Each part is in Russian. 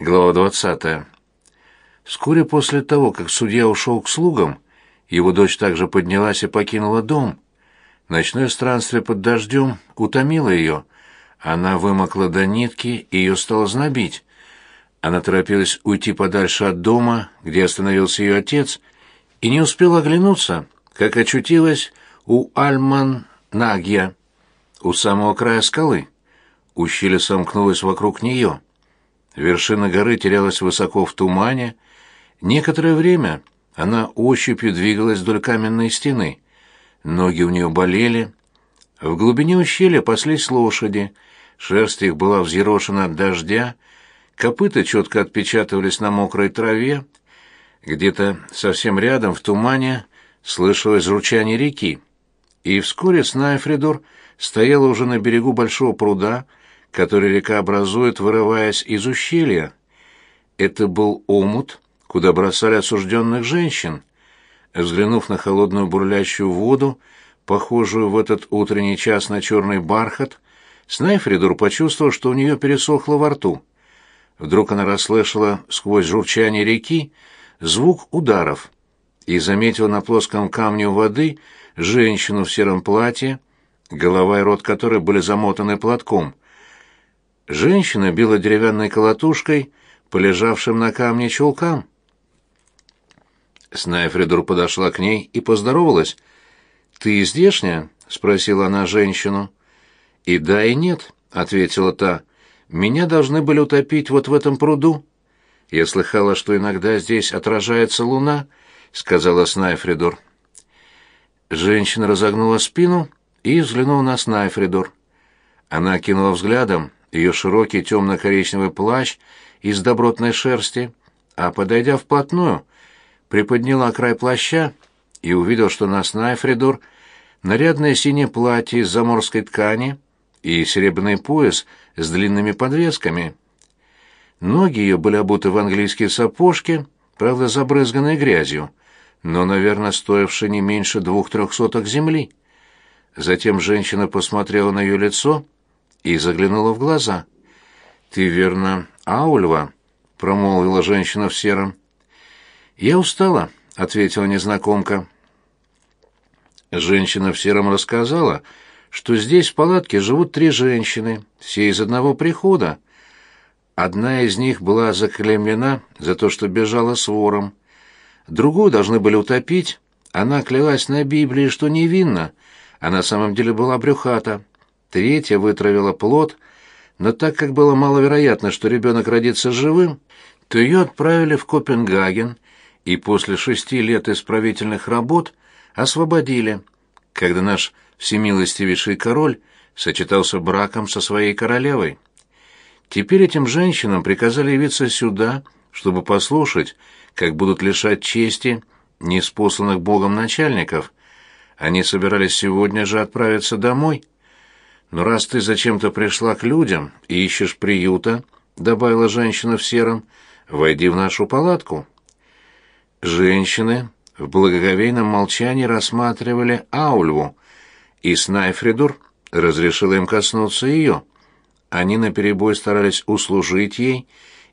Глава 20. Вскоре после того, как судья ушел к слугам, его дочь также поднялась и покинула дом. Ночное странствие под дождем утомило ее. Она вымокла до нитки, и ее стало знобить. Она торопилась уйти подальше от дома, где остановился ее отец, и не успела оглянуться, как очутилась у Альман-Нагья, у самого края скалы. Ущелье сомкнулось вокруг нее. Вершина горы терялась высоко в тумане. Некоторое время она ощупью двигалась вдоль каменной стены. Ноги у нее болели. В глубине ущелья паслись лошади. Шерсть их была взъерошена от дождя. Копыта четко отпечатывались на мокрой траве. Где-то совсем рядом, в тумане, слышалось журчание реки. И вскоре Снайфридор стояла уже на берегу большого пруда, который река образует, вырываясь из ущелья. Это был омут, куда бросали осужденных женщин. Взглянув на холодную бурлящую воду, похожую в этот утренний час на черный бархат, Снайфридур почувствовал, что у нее пересохло во рту. Вдруг она расслышала сквозь журчание реки звук ударов и заметила на плоском камне у воды женщину в сером платье, голова и рот которой были замотаны платком. Женщина била деревянной колотушкой по лежавшим на камне чулкам. Снайфридур подошла к ней и поздоровалась. «Ты здешняя?» — спросила она женщину. «И да, и нет», — ответила та. «Меня должны были утопить вот в этом пруду». «Я слыхала, что иногда здесь отражается луна», — сказала Снайфридор. Женщина разогнула спину и взглянула на Снайфридор. Она кинула взглядом ее широкий темно-коричневый плащ из добротной шерсти, а, подойдя вплотную, приподняла край плаща и увидел, что на Снайфридор нарядное синее платье из заморской ткани и серебряный пояс с длинными подвесками. Ноги ее были обуты в английские сапожки, правда, забрызганные грязью, но, наверное, стоившие не меньше двух-трех соток земли. Затем женщина посмотрела на ее лицо и заглянула в глаза. «Ты, верно, Аульва?» — промолвила женщина в сером. «Я устала», — ответила незнакомка. Женщина в сером рассказала, что здесь в палатке живут три женщины, все из одного прихода. Одна из них была заклемлена за то, что бежала с вором. Другую должны были утопить. Она клялась на Библии, что невинна, а на самом деле была брюхата. Третья вытравила плод, но так как было маловероятно, что ребенок родится живым, то ее отправили в Копенгаген и после шести лет исправительных работ освободили, когда наш всемилостивейший король сочетался браком со своей королевой. Теперь этим женщинам приказали явиться сюда, чтобы послушать, как будут лишать чести неспосланных Богом начальников. Они собирались сегодня же отправиться домой. Но раз ты зачем-то пришла к людям и ищешь приюта, добавила женщина в сером, войди в нашу палатку. Женщины в благоговейном молчании рассматривали Аульву, и Снайфридур разрешил им коснуться ее. Они наперебой старались услужить ей,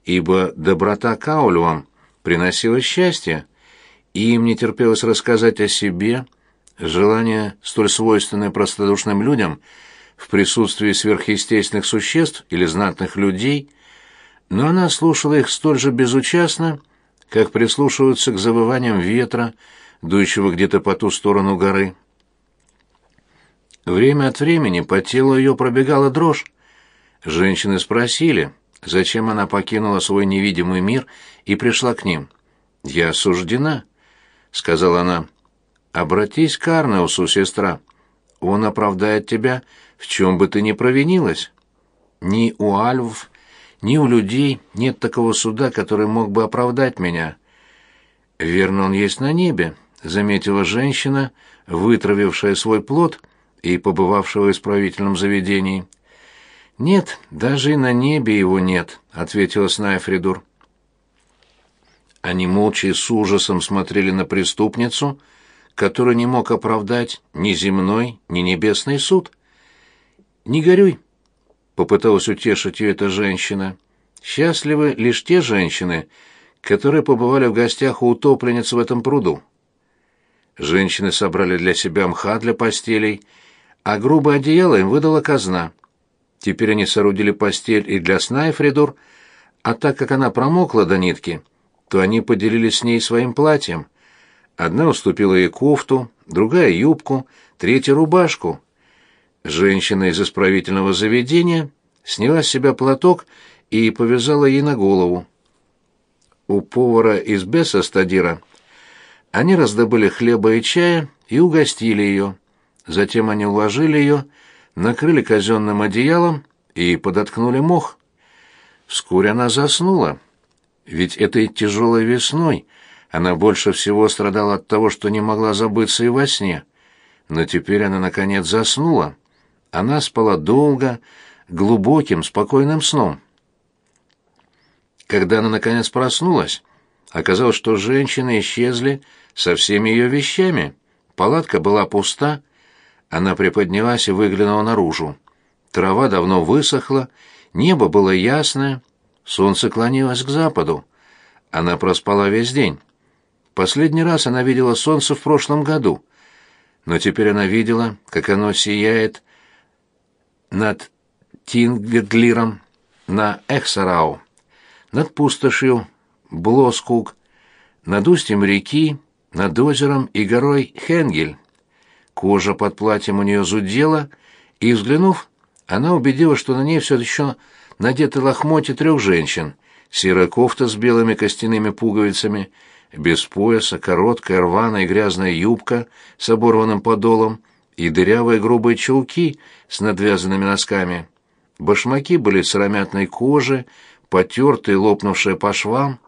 ибо доброта к Аульвам приносила счастье, и им не терпелось рассказать о себе, желание, столь свойственное простодушным людям, в присутствии сверхъестественных существ или знатных людей, но она слушала их столь же безучастно, как прислушиваются к завываниям ветра, дующего где-то по ту сторону горы. Время от времени по телу ее пробегала дрожь. Женщины спросили, зачем она покинула свой невидимый мир и пришла к ним. «Я осуждена», — сказала она. «Обратись к Арнеусу, сестра. Он оправдает тебя, в чем бы ты ни провинилась. Ни у альвов, ни у людей нет такого суда, который мог бы оправдать меня. Верно, он есть на небе, заметила женщина, вытравившая свой плод и побывавшая в исправительном заведении. Нет, даже и на небе его нет, ответила Снайфридур. Они молча и с ужасом смотрели на преступницу, которую не мог оправдать ни земной, ни небесный суд. «Не горюй», — попыталась утешить ее эта женщина. счастливы лишь те женщины, которые побывали в гостях у утопленниц в этом пруду. Женщины собрали для себя мха для постелей, а грубое одеяло им выдала казна. Теперь они соорудили постель и для Снайфридур, а так как она промокла до нитки, то они поделились с ней своим платьем. Одна уступила ей кофту, другая — юбку, третья — рубашку. Женщина из исправительного заведения сняла с себя платок и повязала ей на голову. У повара из Бесса-Стадира они раздобыли хлеба и чая и угостили ее. Затем они уложили ее, накрыли казенным одеялом и подоткнули мох. Вскоре она заснула. Ведь этой тяжелой весной она больше всего страдала от того, что не могла забыться и во сне. Но теперь она, наконец, заснула. Она спала долго, глубоким, спокойным сном. Когда она, наконец, проснулась, оказалось, что женщины исчезли со всеми ее вещами. Палатка была пуста. Она приподнялась и выглянула наружу. Трава давно высохла, небо было ясное, солнце клонилось к западу. Она проспала весь день. Последний раз она видела солнце в прошлом году, но теперь она видела, как оно сияет над Тингеглиром на Эхсарау, над пустошью Блоскук, над устьем реки, над озером и горой Хенгель. Кожа под платьем у нее зудела, и, взглянув, она убедилась, что на ней все еще надеты лохмотья трех женщин, серая кофта с белыми костяными пуговицами, без пояса, короткая рваная и грязная юбка с оборванным подолом и дырявые грубые чулки с надвязанными носками. Башмаки были сыромятной кожи, потертые, лопнувшие по швам.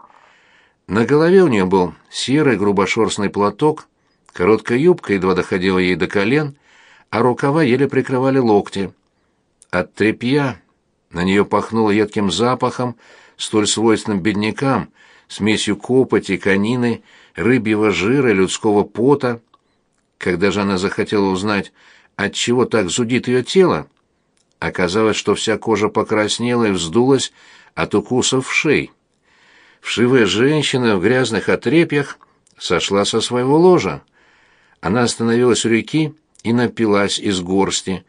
На голове у нее был серый грубошерстный платок, короткая юбка едва доходила ей до колен, а рукава еле прикрывали локти. От тряпья на нее пахнуло едким запахом, столь свойственным беднякам, смесью копоти, конины, рыбьего жира людского пота. Когда же она захотела узнать, от чего так зудит ее тело, оказалось, что вся кожа покраснела и вздулась от укусов шей. Вшивая женщина в грязных отрепьях сошла со своего ложа. Она остановилась у реки и напилась из горсти,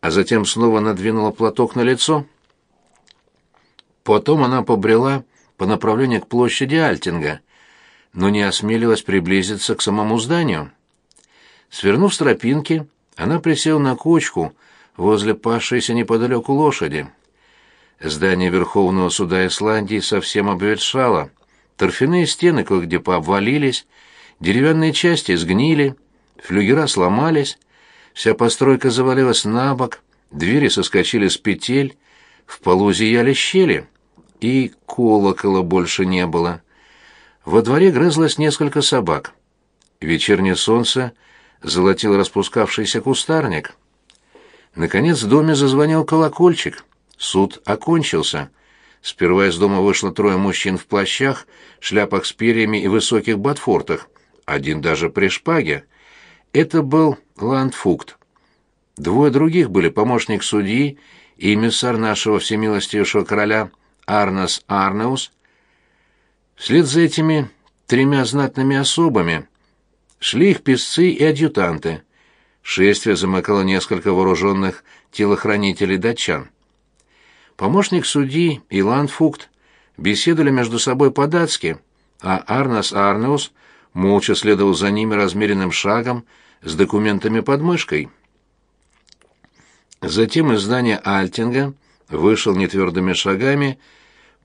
а затем снова надвинула платок на лицо. Потом она побрела по направлению к площади Альтинга, но не осмелилась приблизиться к самому зданию. Свернув с тропинки, она присела на кочку возле пасшейся неподалеку лошади. Здание Верховного суда Исландии совсем обветшало. Торфяные стены кое-где пообвалились, деревянные части сгнили, флюгера сломались, вся постройка завалилась на бок, двери соскочили с петель, в полу зияли щели, и колокола больше не было. Во дворе грызлось несколько собак. Вечернее солнце золотило распускавшийся кустарник. Наконец в доме зазвонил колокольчик — Суд окончился. Сперва из дома вышло трое мужчин в плащах, шляпах с перьями и высоких ботфортах, один даже при шпаге. Это был Ландфукт. Двое других были помощник судьи и эмиссар нашего всемилостивейшего короля Арнос Арнеус. Вслед за этими тремя знатными особами шли их песцы и адъютанты. Шествие замыкало несколько вооруженных телохранителей датчан. Помощник судьи и Ландфукт беседовали между собой по-датски, а Арнас Арнеус молча следовал за ними размеренным шагом с документами под мышкой. Затем из здания Альтинга вышел нетвердыми шагами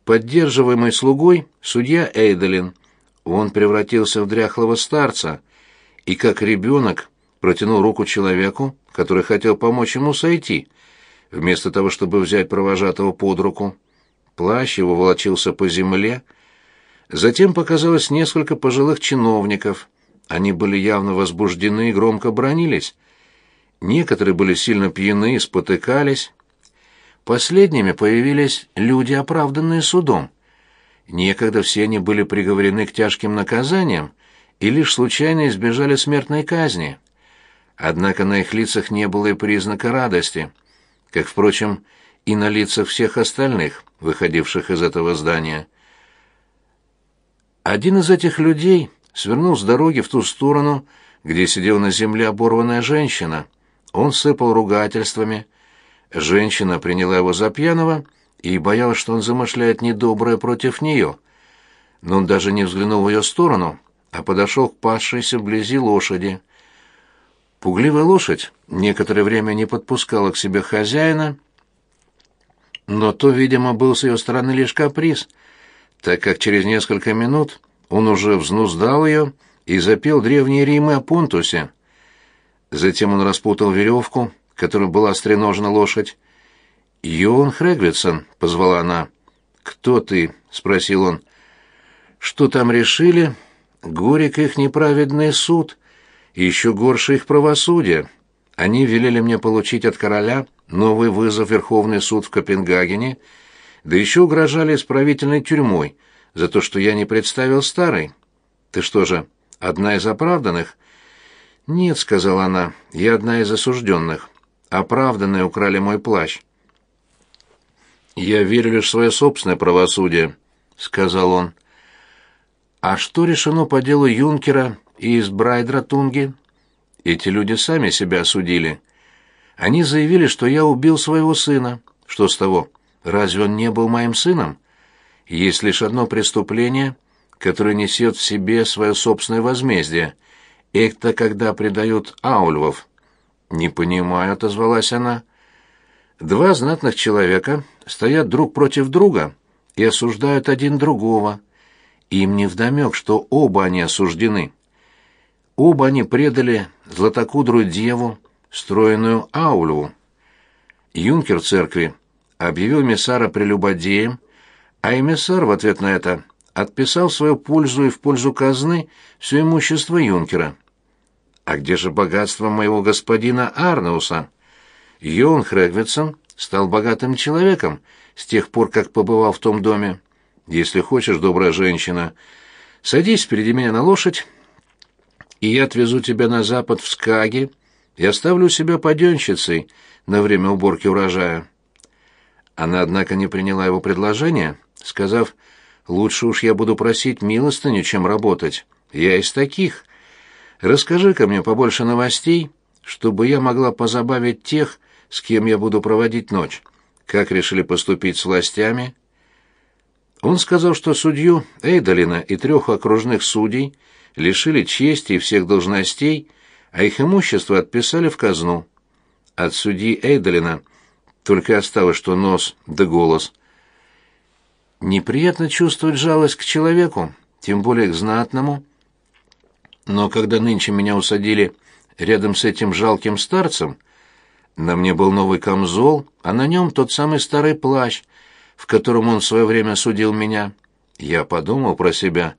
поддерживаемый слугой судья Эйдолин. Он превратился в дряхлого старца и, как ребенок, протянул руку человеку, который хотел помочь ему сойти — вместо того, чтобы взять провожатого под руку. Плащ его волочился по земле. Затем показалось несколько пожилых чиновников. Они были явно возбуждены и громко бронились. Некоторые были сильно пьяны и спотыкались. Последними появились люди, оправданные судом. Некогда все они были приговорены к тяжким наказаниям и лишь случайно избежали смертной казни. Однако на их лицах не было и признака радости — как, впрочем, и на лицах всех остальных, выходивших из этого здания. Один из этих людей свернул с дороги в ту сторону, где сидела на земле оборванная женщина. Он сыпал ругательствами. Женщина приняла его за пьяного и боялась, что он замышляет недоброе против нее. Но он даже не взглянул в ее сторону, а подошел к пасшейся вблизи лошади. Пугливая лошадь некоторое время не подпускала к себе хозяина, но то, видимо, был с ее стороны лишь каприз, так как через несколько минут он уже взнуздал ее и запел древние римы о Пунтусе. Затем он распутал веревку, которой была стреножена лошадь. «Йоан Хрегвитсон», — позвала она. «Кто ты?» — спросил он. «Что там решили?» «Горек их неправедный суд, и еще горше их правосудие. Они велели мне получить от короля новый вызов Верховный суд в Копенгагене, да еще угрожали исправительной тюрьмой за то, что я не представил старый. Ты что же, одна из оправданных?» «Нет», — сказала она, — «я одна из осужденных. Оправданные украли мой плащ». «Я верю лишь в свое собственное правосудие», — сказал он. «А что решено по делу юнкера из Брайдратунги?» «Эти люди сами себя осудили. Они заявили, что я убил своего сына. Что с того? Разве он не был моим сыном? Есть лишь одно преступление, которое несет в себе свое собственное возмездие. Это когда предают аульвов». «Не понимаю», — отозвалась она. «Два знатных человека стоят друг против друга и осуждают один другого. Им не вдомек, что оба они осуждены. Оба они предали златокудрую деву, стройную Аулю. Юнкер церкви объявил эмиссара прелюбодеем, а эмиссар в ответ на это отписал свою пользу и в пользу казны все имущество юнкера. А где же богатство моего господина Арнауса? Йон Хрегвитсон стал богатым человеком с тех пор, как побывал в том доме. Если хочешь, добрая женщина, садись впереди меня на лошадь, и я отвезу тебя на запад в Скаги и оставлю себя поденщицей на время уборки урожая». Она, однако, не приняла его предложение, сказав, «Лучше уж я буду просить милостыню, чем работать. Я из таких. Расскажи-ка мне побольше новостей, чтобы я могла позабавить тех, с кем я буду проводить ночь. Как решили поступить с властями?» Он сказал, что судью Эйдолина и трех окружных судей лишили чести и всех должностей, а их имущество отписали в казну. От судьи Эйдолина только осталось, что нос да голос. Неприятно чувствовать жалость к человеку, тем более к знатному. Но когда нынче меня усадили рядом с этим жалким старцем, на мне был новый камзол, а на нем тот самый старый плащ, в котором он в свое время судил меня. Я подумал про себя.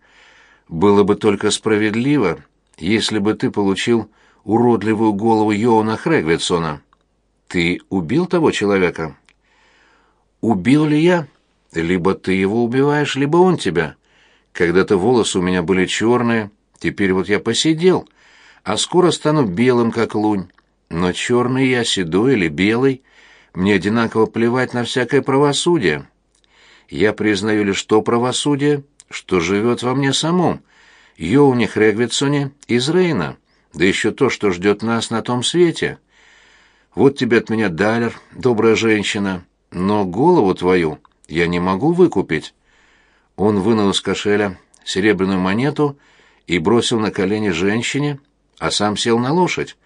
Было бы только справедливо, если бы ты получил уродливую голову Йоана Хрегвитсона. Ты убил того человека? Убил ли я? Либо ты его убиваешь, либо он тебя. Когда-то волосы у меня были черные, теперь вот я посидел, а скоро стану белым, как лунь. Но черный я, седой или белый — мне одинаково плевать на всякое правосудие. Я признаю лишь то правосудие, что живет во мне самом, Йоуне Хрегвитсоне из Рейна, да еще то, что ждет нас на том свете. Вот тебе от меня далер, добрая женщина, но голову твою я не могу выкупить». Он вынул из кошеля серебряную монету и бросил на колени женщине, а сам сел на лошадь.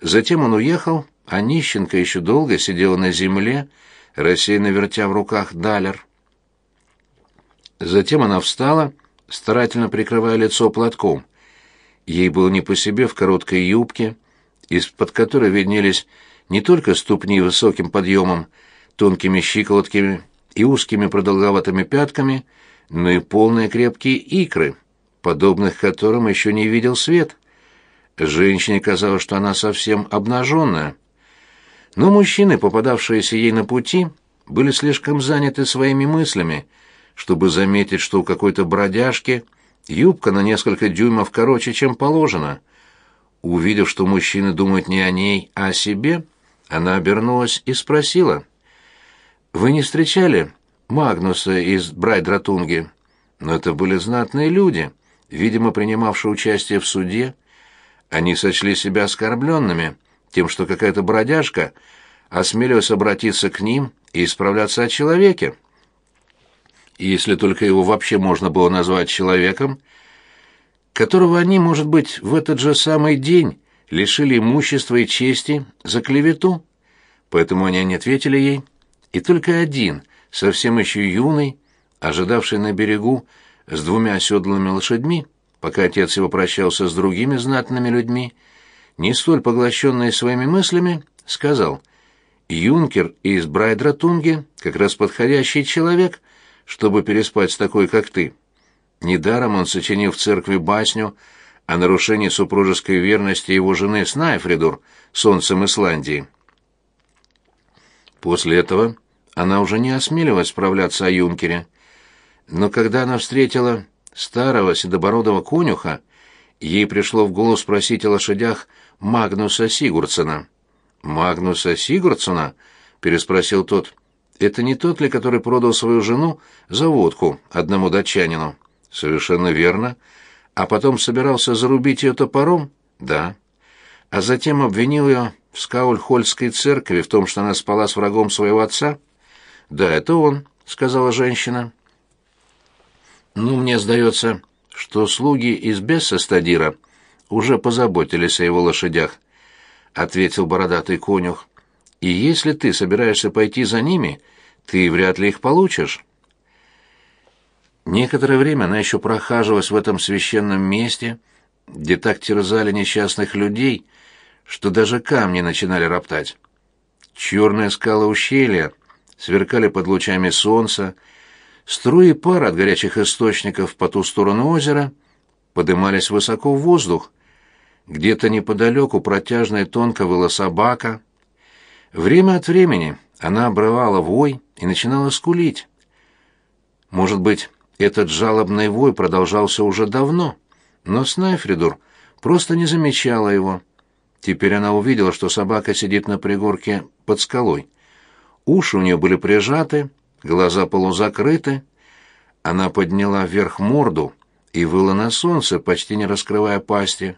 Затем он уехал, а нищенка еще долго сидела на земле, рассеянно вертя в руках далер. Затем она встала, старательно прикрывая лицо платком. Ей было не по себе в короткой юбке, из-под которой виднелись не только ступни высоким подъемом, тонкими щиколотками и узкими продолговатыми пятками, но и полные крепкие икры, подобных которым еще не видел свет. Женщине казалось, что она совсем обнаженная. Но мужчины, попадавшиеся ей на пути, были слишком заняты своими мыслями, чтобы заметить, что у какой-то бродяжки юбка на несколько дюймов короче, чем положено. Увидев, что мужчины думают не о ней, а о себе, она обернулась и спросила. Вы не встречали Магнуса из Брайдратунги? Но это были знатные люди, видимо, принимавшие участие в суде. Они сочли себя оскорбленными тем, что какая-то бродяжка осмелилась обратиться к ним и исправляться о человеке. Если только его вообще можно было назвать человеком, которого они, может быть, в этот же самый день лишили имущества и чести за клевету. Поэтому они не ответили ей. И только один, совсем еще юный, ожидавший на берегу с двумя оседланными лошадьми, пока отец его прощался с другими знатными людьми, не столь поглощенный своими мыслями, сказал, «Юнкер из Брайдратунги как раз подходящий человек, чтобы переспать с такой, как ты». Недаром он сочинил в церкви басню о нарушении супружеской верности его жены Снайфридур, солнцем Исландии. После этого она уже не осмеливалась справляться о юнкере. Но когда она встретила старого седобородого конюха, ей пришло в голову спросить о лошадях Магнуса Сигурдсона. «Магнуса Сигурдсона?» — переспросил тот. «Это не тот ли, который продал свою жену за водку одному датчанину?» «Совершенно верно. А потом собирался зарубить ее топором?» «Да». А затем обвинил ее в Скаульхольской церкви в том, что она спала с врагом своего отца?» «Да, это он», — сказала женщина. «Ну, мне сдается, что слуги из Бессастадира уже позаботились о его лошадях», — ответил бородатый конюх. «И если ты собираешься пойти за ними, ты вряд ли их получишь». Некоторое время она еще прохаживалась в этом священном месте, где так терзали несчастных людей, что даже камни начинали роптать. Черные скалы ущелья сверкали под лучами солнца, струи пара от горячих источников по ту сторону озера подымались высоко в воздух. Где-то неподалеку протяжно и тонко выла собака. Время от времени она обрывала вой и начинала скулить. Может быть, этот жалобный вой продолжался уже давно, но Снайфридур просто не замечала его. Теперь она увидела, что собака сидит на пригорке под скалой. Уши у нее были прижаты, глаза полузакрыты. Она подняла вверх морду и выла на солнце, почти не раскрывая пасти.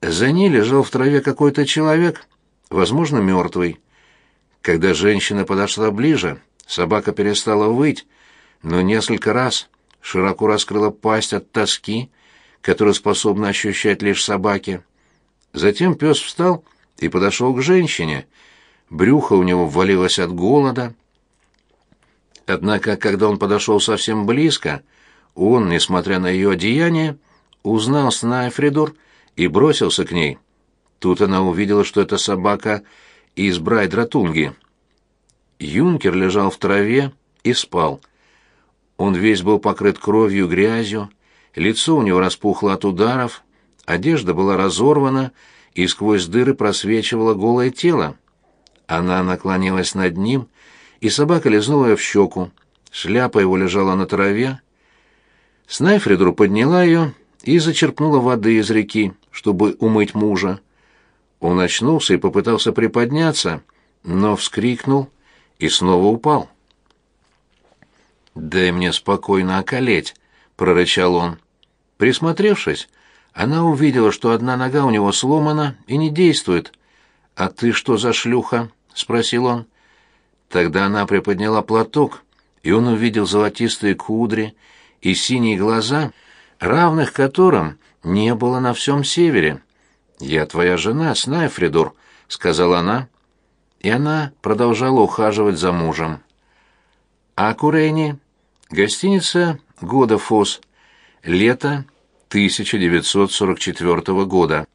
За ней лежал в траве какой-то человек, возможно, мертвый. Когда женщина подошла ближе, собака перестала выть, но несколько раз широко раскрыла пасть от тоски, которую способны ощущать лишь собаки. Затем пес встал и подошел к женщине. Брюхо у него ввалилось от голода. Однако, когда он подошел совсем близко, он, несмотря на ее одеяние, узнал Снайфридур и бросился к ней. Тут она увидела, что это собака из Брайдратунги. Юнкер лежал в траве и спал. Он весь был покрыт кровью грязью, лицо у него распухло от ударов, одежда была разорвана, и сквозь дыры просвечивало голое тело. Она наклонилась над ним, и собака лизнула ее в щеку. Шляпа его лежала на траве. Снайфридру подняла ее и зачерпнула воды из реки, чтобы умыть мужа. Он очнулся и попытался приподняться, но вскрикнул и снова упал. «Дай мне спокойно околеть», — прорычал он. Присмотревшись, она увидела, что одна нога у него сломана и не действует. «А ты что за шлюха?» — спросил он. Тогда она приподняла платок, и он увидел золотистые кудри и синие глаза, равных которым не было на всем севере. «Я твоя жена, Снайфридур», — сказала она, и она продолжала ухаживать за мужем. «А Курейни?» Гостиница «Годофос». Лето 1944 года.